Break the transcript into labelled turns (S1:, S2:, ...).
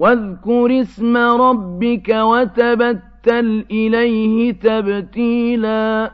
S1: وَاذْكُرِ اسْمَ رَبِّكَ وَتَبَتَّلْ إِلَيْهِ تَبْتِيلًا